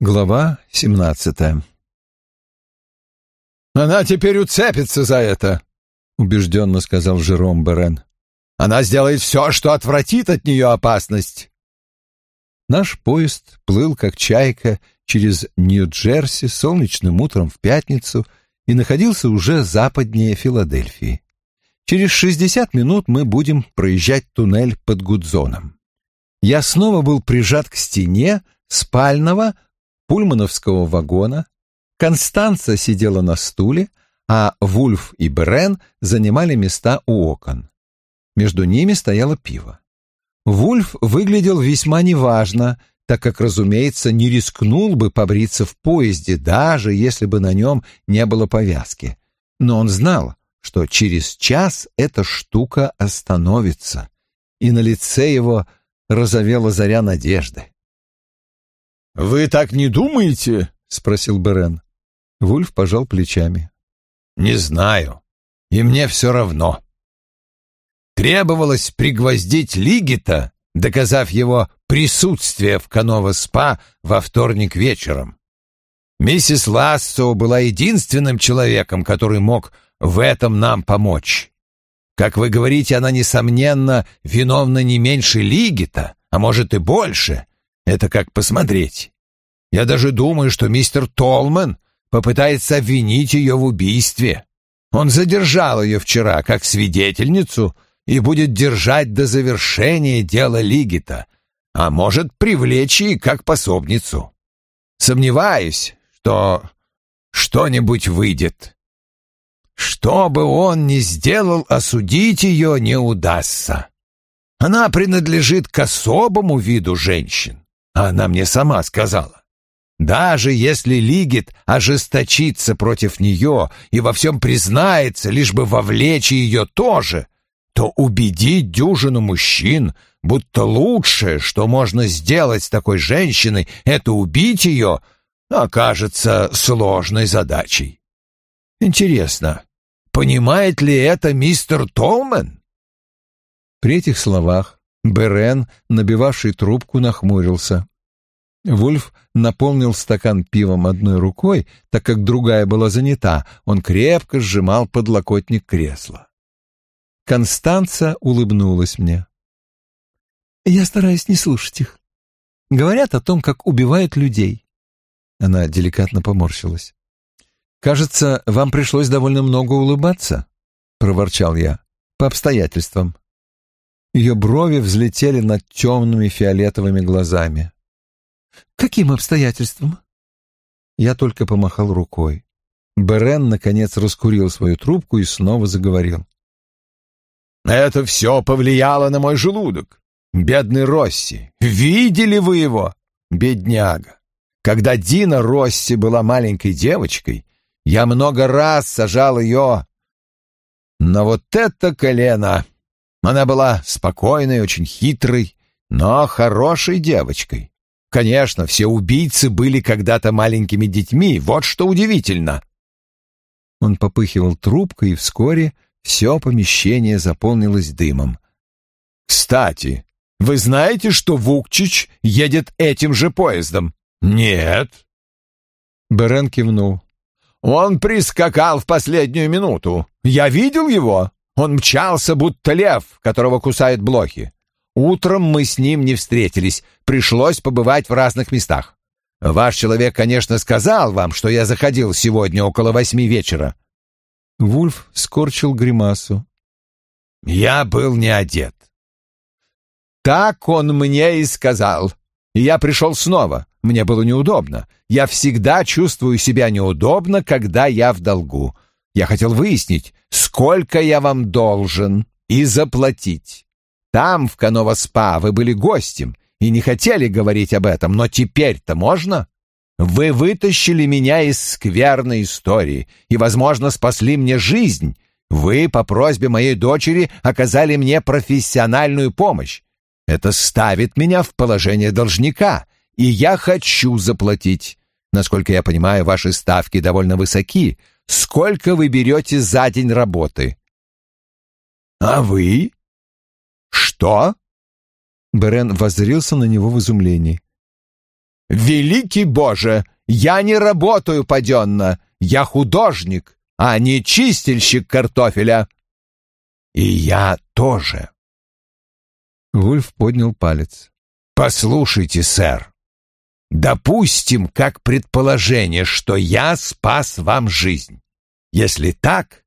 Глава семнадцатая «Она теперь уцепится за это», — убежденно сказал Жером Берен. «Она сделает все, что отвратит от нее опасность». Наш поезд плыл как чайка через Нью-Джерси солнечным утром в пятницу и находился уже западнее Филадельфии. Через шестьдесят минут мы будем проезжать туннель под Гудзоном. Я снова был прижат к стене спального пульмановского вагона, Констанца сидела на стуле, а Вульф и Брен занимали места у окон. Между ними стояло пиво. Вульф выглядел весьма неважно, так как, разумеется, не рискнул бы побриться в поезде, даже если бы на нем не было повязки. Но он знал, что через час эта штука остановится, и на лице его разовела заря надежды. «Вы так не думаете?» — спросил Берен. Вульф пожал плечами. «Не знаю. И мне все равно. Требовалось пригвоздить Лигита, доказав его присутствие в Канова-спа во вторник вечером. Миссис Лассо была единственным человеком, который мог в этом нам помочь. Как вы говорите, она, несомненно, виновна не меньше Лигита, а может и больше. Это как посмотреть. Я даже думаю, что мистер Толман попытается обвинить ее в убийстве. Он задержал ее вчера как свидетельницу и будет держать до завершения дела Лигита, а может привлечь и как пособницу. Сомневаюсь, что что-нибудь выйдет. Что бы он ни сделал, осудить ее не удастся. Она принадлежит к особому виду женщин. А она мне сама сказала. Даже если Лигит ожесточится против нее и во всем признается, лишь бы вовлечь ее тоже, то убедить дюжину мужчин, будто лучшее, что можно сделать с такой женщиной, это убить ее, окажется сложной задачей. Интересно, понимает ли это мистер Толмен? При этих словах Берен, набивавший трубку, нахмурился. Вульф наполнил стакан пивом одной рукой, так как другая была занята. Он крепко сжимал подлокотник кресла. Констанца улыбнулась мне. «Я стараюсь не слушать их. Говорят о том, как убивают людей». Она деликатно поморщилась. «Кажется, вам пришлось довольно много улыбаться», — проворчал я, — «по обстоятельствам». Ее брови взлетели над темными фиолетовыми глазами. «Каким обстоятельствам?» Я только помахал рукой. Берен, наконец, раскурил свою трубку и снова заговорил. «Это все повлияло на мой желудок. Бедный Росси. Видели вы его? Бедняга. Когда Дина Росси была маленькой девочкой, я много раз сажал ее на вот это колено. Она была спокойной, очень хитрой, но хорошей девочкой. Конечно, все убийцы были когда-то маленькими детьми, вот что удивительно. Он попыхивал трубкой, и вскоре все помещение заполнилось дымом. «Кстати, вы знаете, что Вукчич едет этим же поездом?» «Нет». Берен кивнул. «Он прискакал в последнюю минуту. Я видел его. Он мчался, будто лев, которого кусают блохи. Утром мы с ним не встретились, пришлось побывать в разных местах. Ваш человек, конечно, сказал вам, что я заходил сегодня около восьми вечера». Вульф скорчил гримасу. «Я был не одет». «Так он мне и сказал. И я пришел снова. Мне было неудобно. Я всегда чувствую себя неудобно, когда я в долгу. Я хотел выяснить, сколько я вам должен, и заплатить. Там, в Канова-спа, вы были гостем и не хотели говорить об этом, но теперь-то можно? Вы вытащили меня из скверной истории и, возможно, спасли мне жизнь. Вы, по просьбе моей дочери, оказали мне профессиональную помощь. Это ставит меня в положение должника, и я хочу заплатить. Насколько я понимаю, ваши ставки довольно высоки, Сколько вы берете за день работы?» «А вы?» «Что?» Берен воззрился на него в изумлении. Великий Боже, я не работаю паденно, я художник, а не чистильщик картофеля. И я тоже. Вульф поднял палец. Послушайте, сэр, допустим, как предположение, что я спас вам жизнь. Если так,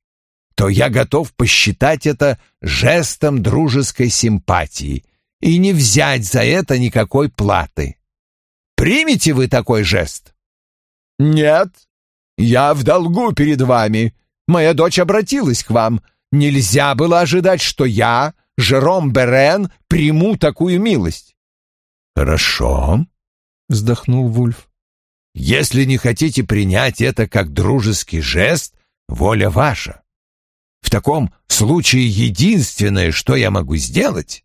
то я готов посчитать это жестом дружеской симпатии и не взять за это никакой платы. Примете вы такой жест? Нет, я в долгу перед вами. Моя дочь обратилась к вам. Нельзя было ожидать, что я, Жером Берен, приму такую милость. Хорошо, вздохнул Вульф. Если не хотите принять это как дружеский жест, воля ваша. В таком случае единственное, что я могу сделать,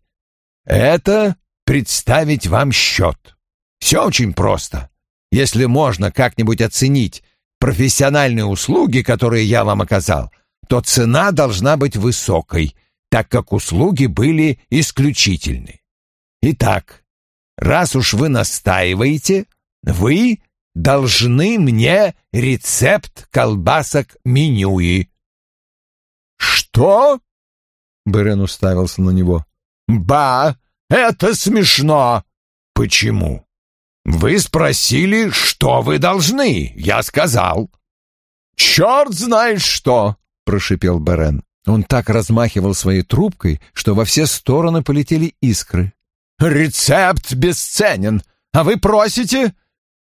это представить вам счет. Все очень просто. Если можно как-нибудь оценить профессиональные услуги, которые я вам оказал, то цена должна быть высокой, так как услуги были исключительны. Итак, раз уж вы настаиваете, вы должны мне рецепт колбасок менюи. Что? Берен уставился на него. Ба, это смешно. Почему? «Вы спросили, что вы должны?» Я сказал. «Черт знает что!» — прошипел Берен. Он так размахивал своей трубкой, что во все стороны полетели искры. «Рецепт бесценен, а вы просите?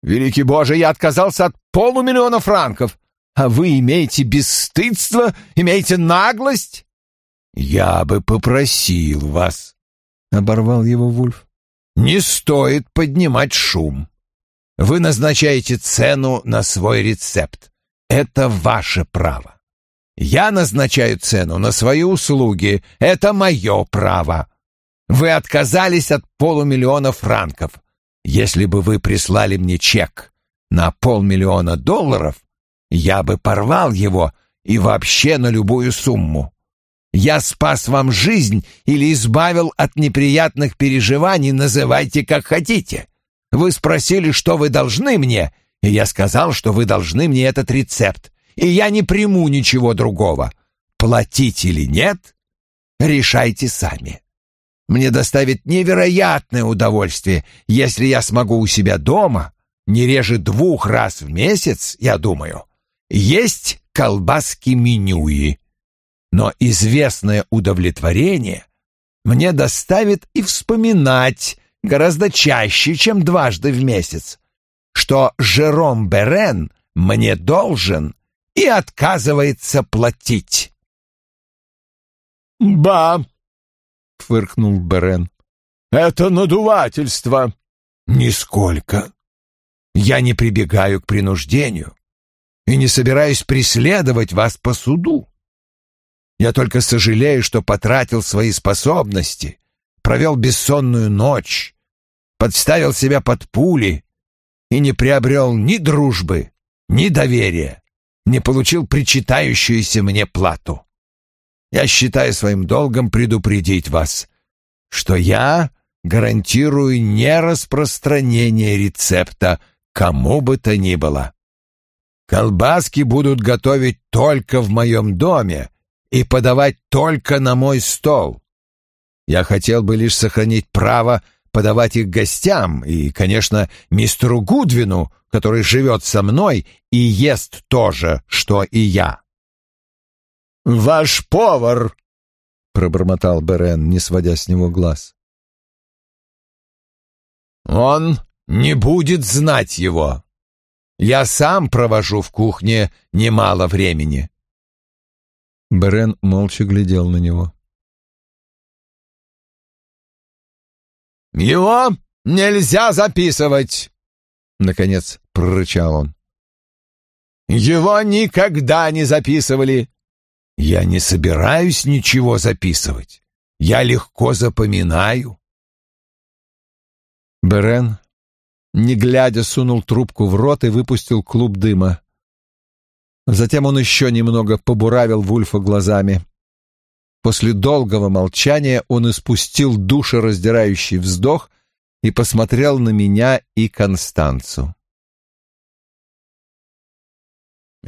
Великий Боже, я отказался от полумиллиона франков, а вы имеете бесстыдство, имеете наглость?» «Я бы попросил вас», — оборвал его Вульф. Не стоит поднимать шум. Вы назначаете цену на свой рецепт. Это ваше право. Я назначаю цену на свои услуги. Это мое право. Вы отказались от полумиллиона франков. Если бы вы прислали мне чек на полмиллиона долларов, я бы порвал его и вообще на любую сумму. Я спас вам жизнь или избавил от неприятных переживаний, называйте как хотите. Вы спросили, что вы должны мне, и я сказал, что вы должны мне этот рецепт, и я не приму ничего другого. Платить или нет, решайте сами. Мне доставит невероятное удовольствие, если я смогу у себя дома, не реже двух раз в месяц, я думаю, есть колбаски менюи но известное удовлетворение мне доставит и вспоминать гораздо чаще, чем дважды в месяц, что Жером Берен мне должен и отказывается платить. «Ба!» — фыркнул Берен. «Это надувательство!» «Нисколько. Я не прибегаю к принуждению и не собираюсь преследовать вас по суду. Я только сожалею, что потратил свои способности, провел бессонную ночь, подставил себя под пули и не приобрел ни дружбы, ни доверия, не получил причитающуюся мне плату. Я считаю своим долгом предупредить вас, что я гарантирую нераспространение рецепта кому бы то ни было. Колбаски будут готовить только в моем доме, и подавать только на мой стол. Я хотел бы лишь сохранить право подавать их гостям и, конечно, мистеру Гудвину, который живет со мной и ест то же, что и я. «Ваш повар!» — пробормотал Берен, не сводя с него глаз. «Он не будет знать его. Я сам провожу в кухне немало времени. Берен молча глядел на него. «Его нельзя записывать!» — наконец прорычал он. «Его никогда не записывали!» «Я не собираюсь ничего записывать. Я легко запоминаю». Берен, не глядя, сунул трубку в рот и выпустил клуб дыма. Затем он еще немного побуравил Вульфа глазами. После долгого молчания он испустил душераздирающий вздох и посмотрел на меня и Констанцу.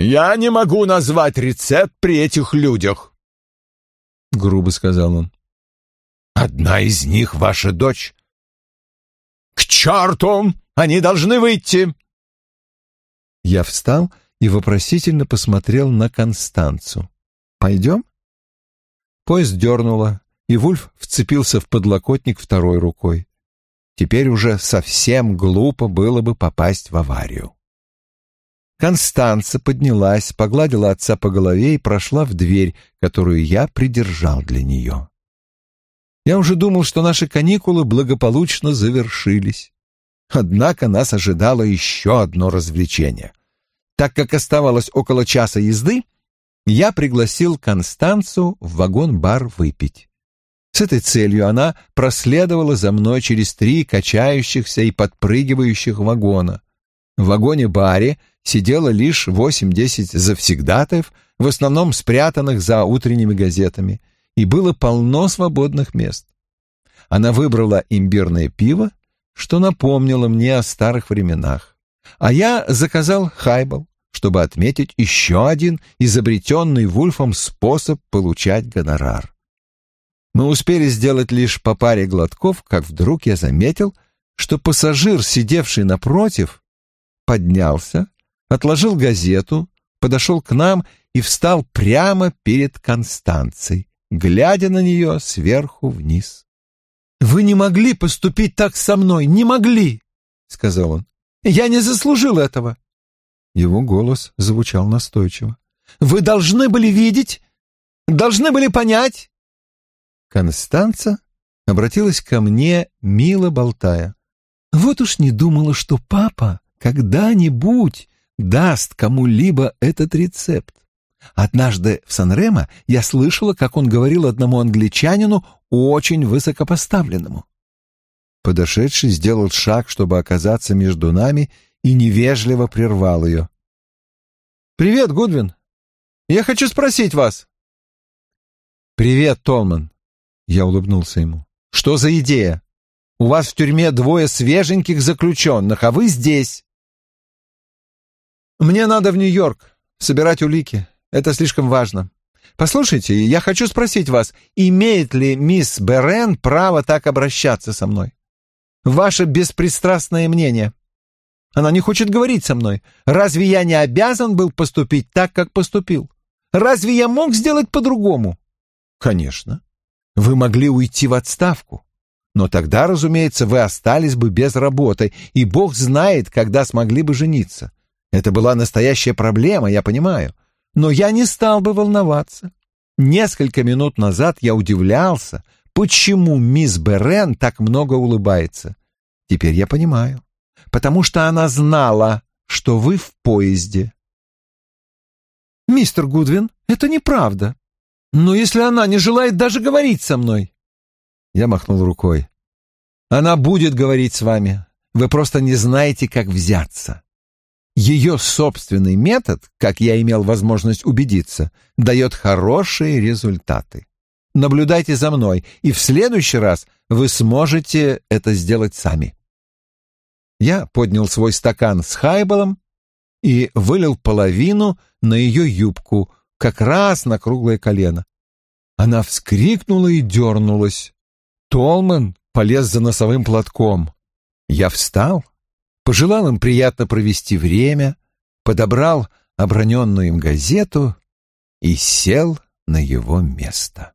«Я не могу назвать рецепт при этих людях», — грубо сказал он. «Одна из них ваша дочь». «К черту! Они должны выйти!» Я встал и вопросительно посмотрел на Констанцу. «Пойдем?» Поезд дернуло, и Вульф вцепился в подлокотник второй рукой. Теперь уже совсем глупо было бы попасть в аварию. Констанца поднялась, погладила отца по голове и прошла в дверь, которую я придержал для нее. Я уже думал, что наши каникулы благополучно завершились. Однако нас ожидало еще одно развлечение. Так как оставалось около часа езды, я пригласил Констанцу в вагон-бар выпить. С этой целью она проследовала за мной через три качающихся и подпрыгивающих вагона. В вагоне-баре сидело лишь восемь-десять завсегдатаев, в основном спрятанных за утренними газетами, и было полно свободных мест. Она выбрала имбирное пиво, что напомнило мне о старых временах, а я заказал хайбал, чтобы отметить еще один изобретенный Вульфом способ получать гонорар. Мы успели сделать лишь по паре глотков, как вдруг я заметил, что пассажир, сидевший напротив, поднялся, отложил газету, подошел к нам и встал прямо перед Констанцией, глядя на нее сверху вниз. «Вы не могли поступить так со мной, не могли!» — сказал он. «Я не заслужил этого!» Его голос звучал настойчиво. «Вы должны были видеть, должны были понять!» Констанца обратилась ко мне, мило болтая. «Вот уж не думала, что папа когда-нибудь даст кому-либо этот рецепт. Однажды в Сан-Ремо я слышала, как он говорил одному англичанину, очень высокопоставленному. Подошедший сделал шаг, чтобы оказаться между нами, и невежливо прервал ее. «Привет, Гудвин. Я хочу спросить вас». «Привет, Толман». Я улыбнулся ему. «Что за идея? У вас в тюрьме двое свеженьких заключенных, а вы здесь». «Мне надо в Нью-Йорк собирать улики. Это слишком важно. Послушайте, я хочу спросить вас, имеет ли мисс Берен право так обращаться со мной? Ваше беспристрастное мнение». Она не хочет говорить со мной. Разве я не обязан был поступить так, как поступил? Разве я мог сделать по-другому? Конечно. Вы могли уйти в отставку. Но тогда, разумеется, вы остались бы без работы, и Бог знает, когда смогли бы жениться. Это была настоящая проблема, я понимаю. Но я не стал бы волноваться. Несколько минут назад я удивлялся, почему мисс Берен так много улыбается. Теперь я понимаю потому что она знала, что вы в поезде. «Мистер Гудвин, это неправда. Но если она не желает даже говорить со мной...» Я махнул рукой. «Она будет говорить с вами. Вы просто не знаете, как взяться. Ее собственный метод, как я имел возможность убедиться, дает хорошие результаты. Наблюдайте за мной, и в следующий раз вы сможете это сделать сами». Я поднял свой стакан с хайбалом и вылил половину на ее юбку, как раз на круглое колено. Она вскрикнула и дернулась. Толман полез за носовым платком. Я встал, пожелал им приятно провести время, подобрал оброненную им газету и сел на его место.